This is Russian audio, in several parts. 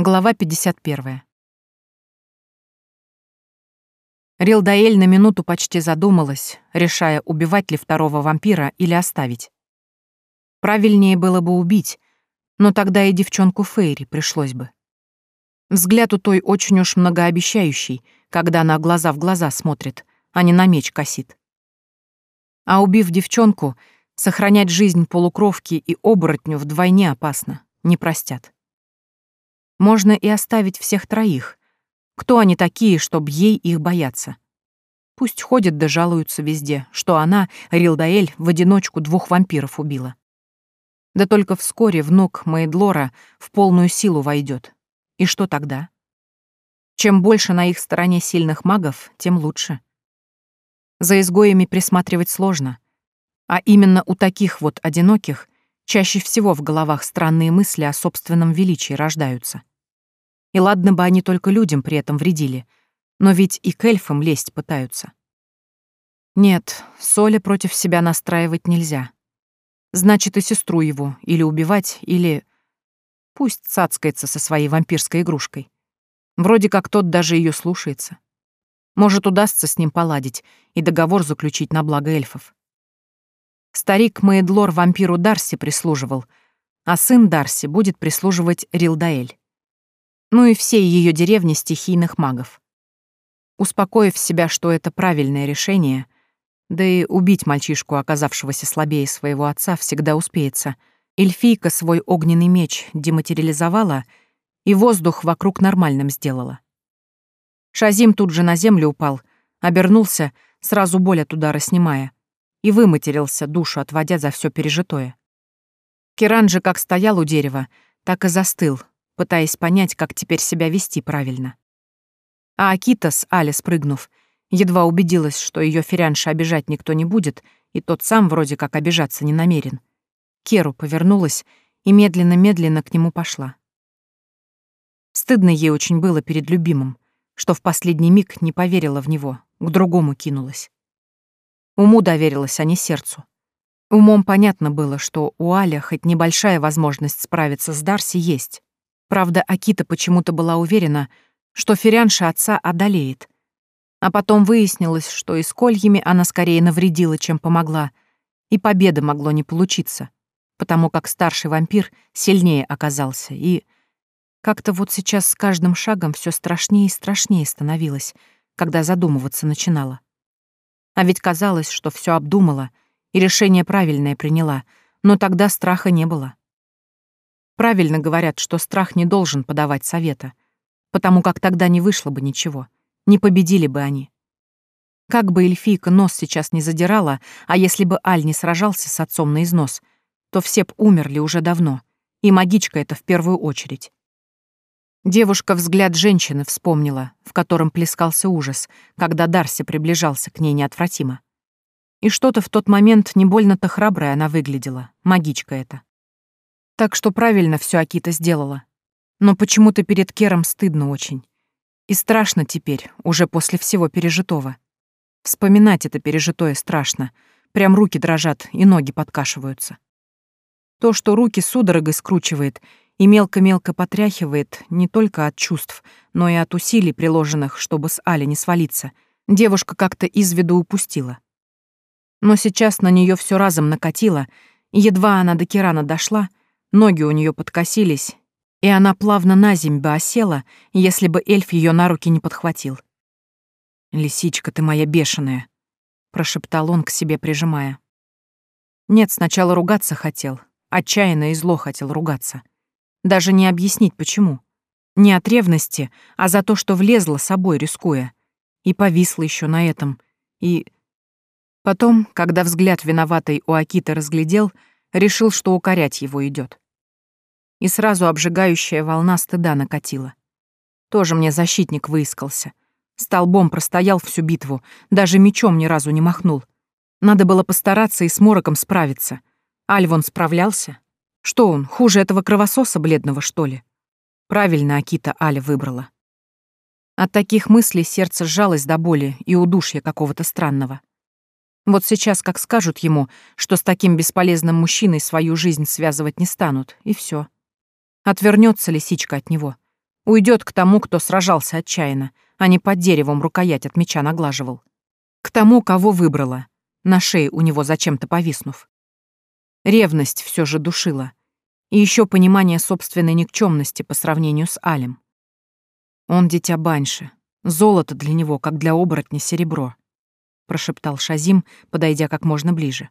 Глава 51. Рилдаэль на минуту почти задумалась, решая, убивать ли второго вампира или оставить. Правильнее было бы убить, но тогда и девчонку Фейри пришлось бы. Взгляд у той очень уж многообещающий, когда она глаза в глаза смотрит, а не на меч косит. А убив девчонку, сохранять жизнь полукровки и оборотню вдвойне опасно, не простят. Можно и оставить всех троих. Кто они такие, чтобы ей их бояться? Пусть ходят да жалуются везде, что она, Рилдаэль, в одиночку двух вампиров убила. Да только вскоре внук Мейдлора в полную силу войдет. И что тогда? Чем больше на их стороне сильных магов, тем лучше. За изгоями присматривать сложно. А именно у таких вот одиноких чаще всего в головах странные мысли о собственном величии рождаются. И ладно бы они только людям при этом вредили, но ведь и к эльфам лезть пытаются. Нет, Соля против себя настраивать нельзя. Значит, и сестру его или убивать, или... Пусть цацкается со своей вампирской игрушкой. Вроде как тот даже ее слушается. Может, удастся с ним поладить и договор заключить на благо эльфов. Старик Мейдлор вампиру Дарси прислуживал, а сын Дарси будет прислуживать Рилдаэль ну и всей ее деревни стихийных магов. Успокоив себя, что это правильное решение, да и убить мальчишку, оказавшегося слабее своего отца, всегда успеется, эльфийка свой огненный меч дематериализовала и воздух вокруг нормальным сделала. Шазим тут же на землю упал, обернулся, сразу боль от удара снимая, и выматерился, душу отводя за все пережитое. Киран же как стоял у дерева, так и застыл, пытаясь понять, как теперь себя вести правильно. А Акита с Али спрыгнув, едва убедилась, что ее ферянша обижать никто не будет, и тот сам вроде как обижаться не намерен. Керу повернулась и медленно-медленно к нему пошла. Стыдно ей очень было перед любимым, что в последний миг не поверила в него, к другому кинулась. Уму доверилась, а не сердцу. Умом понятно было, что у Аля хоть небольшая возможность справиться с Дарси есть. Правда, Акита почему-то была уверена, что ферянша отца одолеет. А потом выяснилось, что и с кольями она скорее навредила, чем помогла, и победа могло не получиться, потому как старший вампир сильнее оказался, и... Как-то вот сейчас с каждым шагом все страшнее и страшнее становилось, когда задумываться начинала. А ведь казалось, что все обдумала и решение правильное приняла, но тогда страха не было. Правильно говорят, что страх не должен подавать совета, потому как тогда не вышло бы ничего, не победили бы они. Как бы эльфийка нос сейчас не задирала, а если бы Аль не сражался с отцом на износ, то все б умерли уже давно, и магичка это в первую очередь. Девушка взгляд женщины вспомнила, в котором плескался ужас, когда Дарси приближался к ней неотвратимо. И что-то в тот момент не больно-то храбрая она выглядела, магичка эта. Так что правильно все Акита сделала. Но почему-то перед Кером стыдно очень. И страшно теперь, уже после всего пережитого. Вспоминать это пережитое страшно. Прям руки дрожат и ноги подкашиваются. То, что руки судорогой скручивает и мелко-мелко потряхивает не только от чувств, но и от усилий, приложенных, чтобы с Али не свалиться, девушка как-то из виду упустила. Но сейчас на нее все разом накатило, и едва она до Кирана дошла, Ноги у нее подкосились, и она плавно на земь бы осела, если бы эльф ее на руки не подхватил. «Лисичка ты моя бешеная», — прошептал он к себе, прижимая. Нет, сначала ругаться хотел, отчаянно и зло хотел ругаться. Даже не объяснить, почему. Не от ревности, а за то, что влезла собой, рискуя. И повисла еще на этом. И... Потом, когда взгляд виноватой у Акиты разглядел, решил, что укорять его идет. И сразу обжигающая волна стыда накатила. Тоже мне защитник выискался. Столбом простоял всю битву, даже мечом ни разу не махнул. Надо было постараться и с мороком справиться. Альвон справлялся. Что он, хуже этого кровососа бледного, что ли? Правильно Акита Аля выбрала. От таких мыслей сердце сжалось до боли и удушья какого-то странного. Вот сейчас как скажут ему, что с таким бесполезным мужчиной свою жизнь связывать не станут, и все. Отвернется лисичка от него. Уйдет к тому, кто сражался отчаянно, а не под деревом рукоять от меча наглаживал. К тому, кого выбрала, на шее у него зачем-то повиснув. Ревность все же душила. И еще понимание собственной никчемности по сравнению с Алем. Он дитя Банши. Золото для него, как для оборотня, серебро. Прошептал Шазим, подойдя как можно ближе.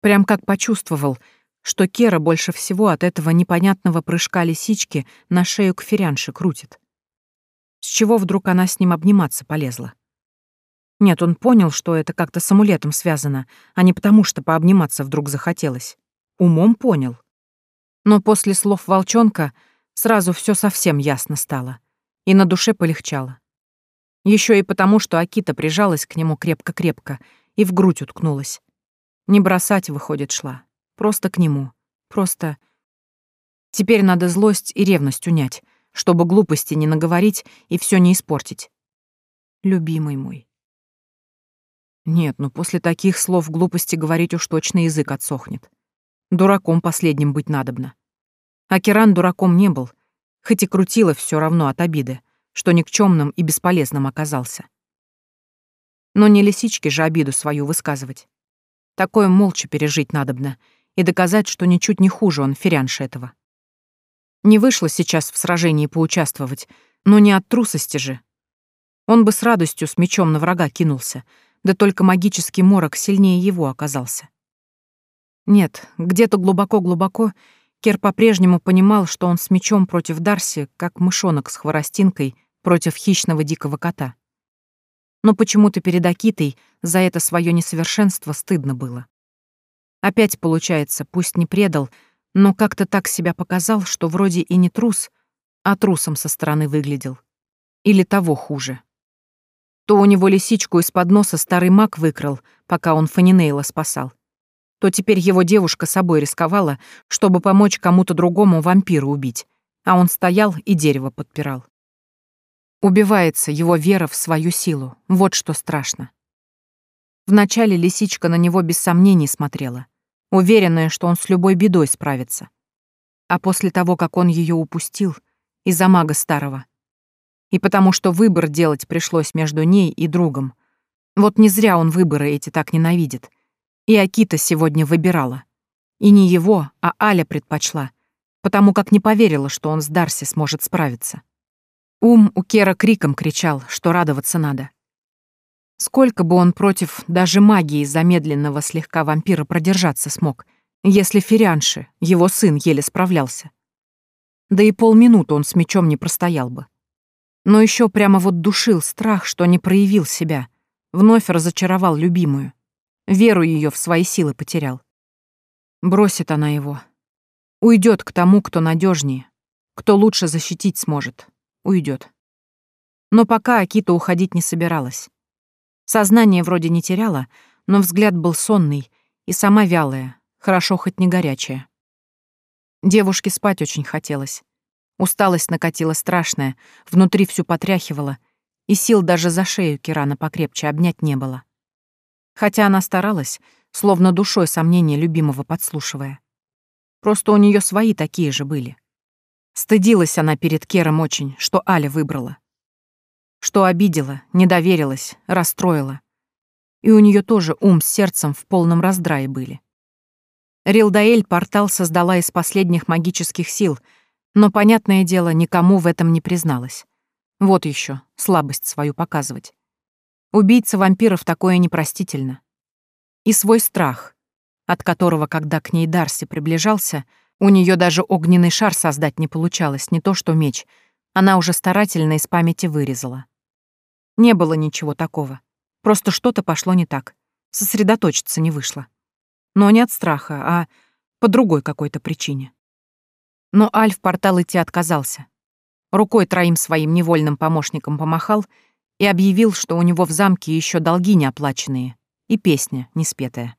Прям как почувствовал, что Кера больше всего от этого непонятного прыжка лисички на шею к ферянше крутит. С чего вдруг она с ним обниматься полезла? Нет, он понял, что это как-то с амулетом связано, а не потому, что пообниматься вдруг захотелось. Умом понял. Но после слов волчонка сразу все совсем ясно стало и на душе полегчало. Еще и потому, что Акита прижалась к нему крепко-крепко и в грудь уткнулась. Не бросать, выходит, шла. Просто к нему. Просто... Теперь надо злость и ревность унять, чтобы глупости не наговорить и все не испортить. Любимый мой. Нет, ну после таких слов глупости говорить уж точно язык отсохнет. Дураком последним быть надобно. А Керан дураком не был — хоть и крутила все равно от обиды, что никчемным и бесполезным оказался. Но не лисичке же обиду свою высказывать. Такое молча пережить надобно и доказать, что ничуть не хуже он ферянша этого. Не вышло сейчас в сражении поучаствовать, но не от трусости же. Он бы с радостью с мечом на врага кинулся, да только магический морок сильнее его оказался. Нет, где-то глубоко-глубоко Кер по-прежнему понимал, что он с мечом против Дарси, как мышонок с хворостинкой против хищного дикого кота. Но почему-то перед Акитой за это свое несовершенство стыдно было. Опять, получается, пусть не предал, но как-то так себя показал, что вроде и не трус, а трусом со стороны выглядел. Или того хуже. То у него лисичку из-под носа старый маг выкрал, пока он Фанинейла спасал то теперь его девушка собой рисковала, чтобы помочь кому-то другому вампиру убить, а он стоял и дерево подпирал. Убивается его вера в свою силу, вот что страшно. Вначале лисичка на него без сомнений смотрела, уверенная, что он с любой бедой справится. А после того, как он ее упустил, из-за мага старого, и потому что выбор делать пришлось между ней и другом, вот не зря он выборы эти так ненавидит — и Акита сегодня выбирала. И не его, а Аля предпочла, потому как не поверила, что он с Дарси сможет справиться. Ум у Кера криком кричал, что радоваться надо. Сколько бы он против даже магии замедленного слегка вампира продержаться смог, если Ферянши, его сын, еле справлялся. Да и полминуты он с мечом не простоял бы. Но еще прямо вот душил страх, что не проявил себя, вновь разочаровал любимую. Веру ее в свои силы потерял. Бросит она его. Уйдет к тому, кто надежнее, кто лучше защитить сможет. Уйдет. Но пока Акита уходить не собиралась. Сознание вроде не теряла, но взгляд был сонный и сама вялая, хорошо хоть не горячая. Девушке спать очень хотелось. Усталость накатила страшная, внутри всю потряхивала, и сил даже за шею Кирана покрепче обнять не было хотя она старалась, словно душой сомнения любимого подслушивая. Просто у нее свои такие же были. Стыдилась она перед Кером очень, что Аля выбрала. Что обидела, не доверилась, расстроила. И у нее тоже ум с сердцем в полном раздрае были. Рилдаэль портал создала из последних магических сил, но, понятное дело, никому в этом не призналась. Вот еще слабость свою показывать. Убийца вампиров такое непростительно. И свой страх, от которого, когда к ней Дарси приближался, у нее даже огненный шар создать не получалось, не то что меч. Она уже старательно из памяти вырезала. Не было ничего такого. Просто что-то пошло не так. Сосредоточиться не вышло. Но не от страха, а по другой какой-то причине. Но Альф портал идти отказался. Рукой троим своим невольным помощникам помахал — и объявил, что у него в замке еще долги неоплаченные и песня не спетая.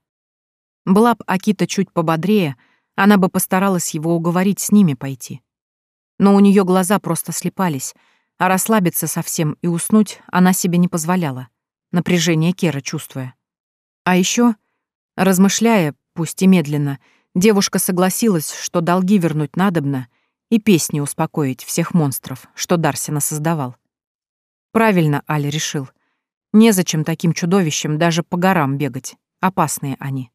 Была б Акита чуть пободрее, она бы постаралась его уговорить с ними пойти. Но у нее глаза просто слепались, а расслабиться совсем и уснуть она себе не позволяла, напряжение Кера чувствуя. А еще, размышляя, пусть и медленно, девушка согласилась, что долги вернуть надобно, и песни успокоить всех монстров, что Дарсина создавал. Правильно Аля решил. Незачем таким чудовищам даже по горам бегать. Опасные они.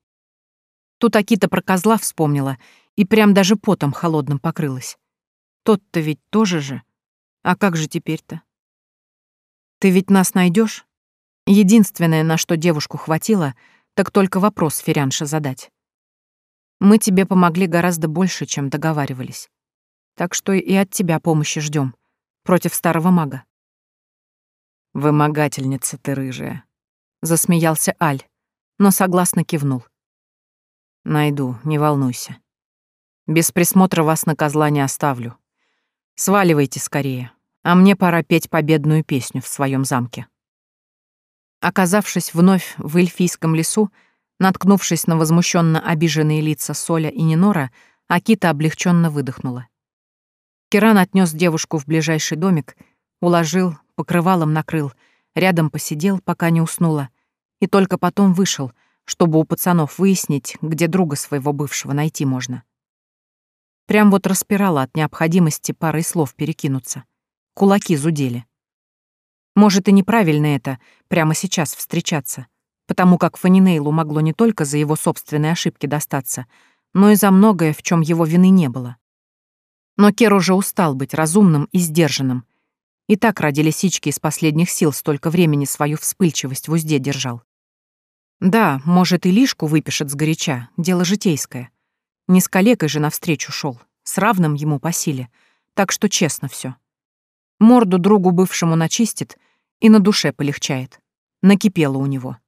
Тут Акита про козла вспомнила и прям даже потом холодным покрылась. Тот-то ведь тоже же. А как же теперь-то? Ты ведь нас найдешь? Единственное, на что девушку хватило, так только вопрос Ферянше задать. Мы тебе помогли гораздо больше, чем договаривались. Так что и от тебя помощи ждем против старого мага. «Вымогательница ты рыжая», — засмеялся Аль, но согласно кивнул. «Найду, не волнуйся. Без присмотра вас на козла не оставлю. Сваливайте скорее, а мне пора петь победную песню в своем замке». Оказавшись вновь в эльфийском лесу, наткнувшись на возмущенно обиженные лица Соля и Нинора, Акита облегченно выдохнула. Киран отнес девушку в ближайший домик, уложил, покрывалом накрыл, рядом посидел, пока не уснула, и только потом вышел, чтобы у пацанов выяснить, где друга своего бывшего найти можно. Прям вот распирала от необходимости парой слов перекинуться. Кулаки зудели. Может, и неправильно это, прямо сейчас встречаться, потому как Фанинейлу могло не только за его собственные ошибки достаться, но и за многое, в чем его вины не было. Но Кер уже устал быть разумным и сдержанным. И так ради лисички из последних сил столько времени свою вспыльчивость в узде держал. Да, может, и лишку выпишет сгоряча, дело житейское. Не с коллегой же навстречу шел, с равным ему по силе, так что честно все. Морду другу бывшему начистит и на душе полегчает. Накипело у него.